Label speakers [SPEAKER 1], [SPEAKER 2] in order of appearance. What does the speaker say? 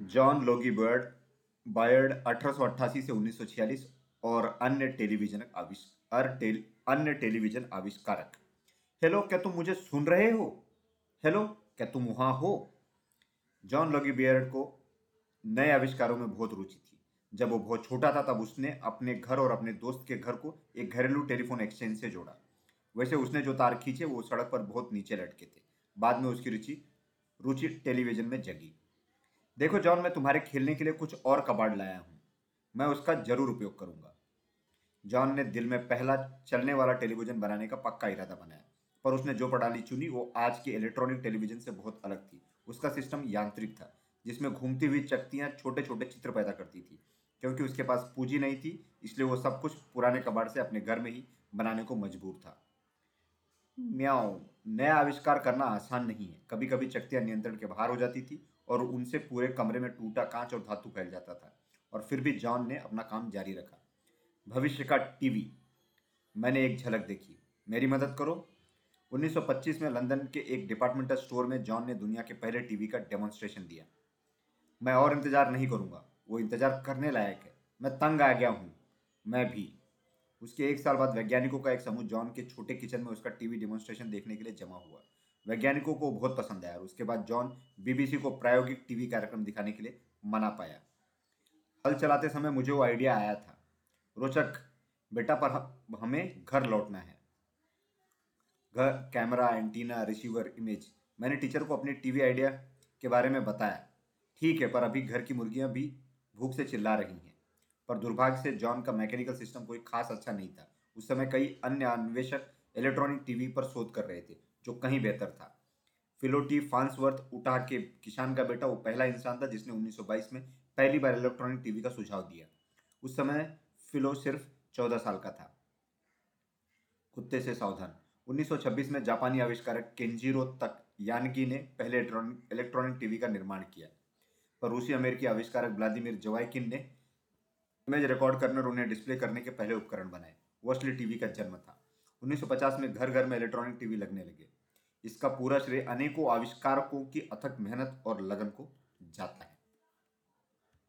[SPEAKER 1] John Logie bird बायर्ड 1888 से 1946 और अन्य टेलीविज़न आविष्कार टेल, अन्य टेलीविज़न आविष्कारक। हेलो क्या तुम मुझे सुन रहे हो? हेलो क्या तुम वहाँ हो? जॉन लोगी बियर्ड को नए आविष्कारों में बहुत रुचि थी। जब वो बहुत छोटा था तब उसने अपने घर और अपने दोस्त के घर को एक घरेलू टेलीफोन एक्सचेंज से जोड़ा। वैसे उसने जो तार खींचे वो सड़क पर बहुत नीचे लटके थे। बाद में उसकी रुचि रुचि टेलीविज़न में जगी। देखो, जॉन, मैं तुम्हारे खेलने के लिए कुछ और कबाड़ लाया हूँ। मैं उसका ज़रूर उपयोग करूँगा। जॉन ने दिल में पहला चलने वाला टेलीविज़न बनाने का पक्का इरादा बनाया, पर उसने जो प्रणाली चुनी, वो आज के इलेक्ट्रॉनिक टेलीविज़न से बहुत अलग थी। उसका सिस्टम यांत्रिक था, जिसमें घूमती हुई चकतियाँ छोटे छोटे चित्र पैदा करती थी, क्योंकि उसके पास पूंजी नहीं थी, इसलिए वो सब कुछ पुराने कबाड़ से अपने घर में ही बनाने को मजबूर था। म्याओ नया आविष्कार करना आसान नहीं है। कभी कभी चकतियाँ नियंत्रण के बाहर हो जाती थी और उनसे पूरे कमरे में टूटा कांच और धातु फैल जाता था और फिर भी जॉन ने अपना काम जारी रखा। भविष्य का टीवी। मैंने एक झलक देखी। मेरी मदद करो। 1925 में लंदन के एक डिपार्टमेंटल स्टोर में जॉन ने दुनिया के पहले टीवी का डेमोन्स्ट्रेशन दिया। मैं और इंतज़ार नहीं करूँगा। वो इंतज़ार करने लायक है। मैं तंग आ गया हूँ। मैं भी। उसके एक साल बाद वैज्ञानिकों का एक समूह जॉन के छोटे किचन में उसका टीवी डेमोन्स्ट्रेशन देखने के लिए जमा हुआ। वैज्ञानिकों को बहुत पसंद आया और उसके बाद जॉन बीबीसी को प्रायोगिक टीवी कार्यक्रम दिखाने के लिए मना पाया। हल चलाते समय मुझे वो आइडिया आया था। रोचक, बेटा पर हमें घर लौटना है। घर, कैमरा, एंटीना, रिसीवर, इमेज। मैंने टीचर को अपने टीवी आइडिया के बारे में बताया। ठीक है, पर अभी घर की मुर्गियाँ भी भूख से चिल्ला रही हैं। पर दुर्भाग्य से जॉन का मैकेनिकल सिस्टम कोई खास अच्छा नहीं था। उस समय कई अन्य अन्वेषक इलेक्ट्रॉनिक टीवी पर शोध कर रहे थे। जो कहीं बेहतर था। फिलोटी फांसवर्थ उठा के किसान का बेटा, वो पहला इंसान था जिसने 1922 में पहली बार इलेक्ट्रॉनिक टीवी का सुझाव दिया। उस समय फिलो सिर्फ़ चौदह साल का था। कुत्ते से सावधान। 1926 में जापानी आविष्कारक केंजीरो तक यानगी ने पहले इलेक्ट्रॉनिक टीवी का निर्माण किया। पर रूसी अमेरिकी आविष्कारक व्लादिमिर जवाइकिन ने इमेज रिकॉर्ड करने और उन्हें डिस्प्ले करने के पहले उपकरण बनाए। वो असली टीवी का जन्म था। 1950 में घर घर में इलेक्ट्रॉनिक टीवी लगने लगे। इसका पूरा श्रेय अनेकों आविष्कारकों की अथक मेहनत और लगन को जाता है।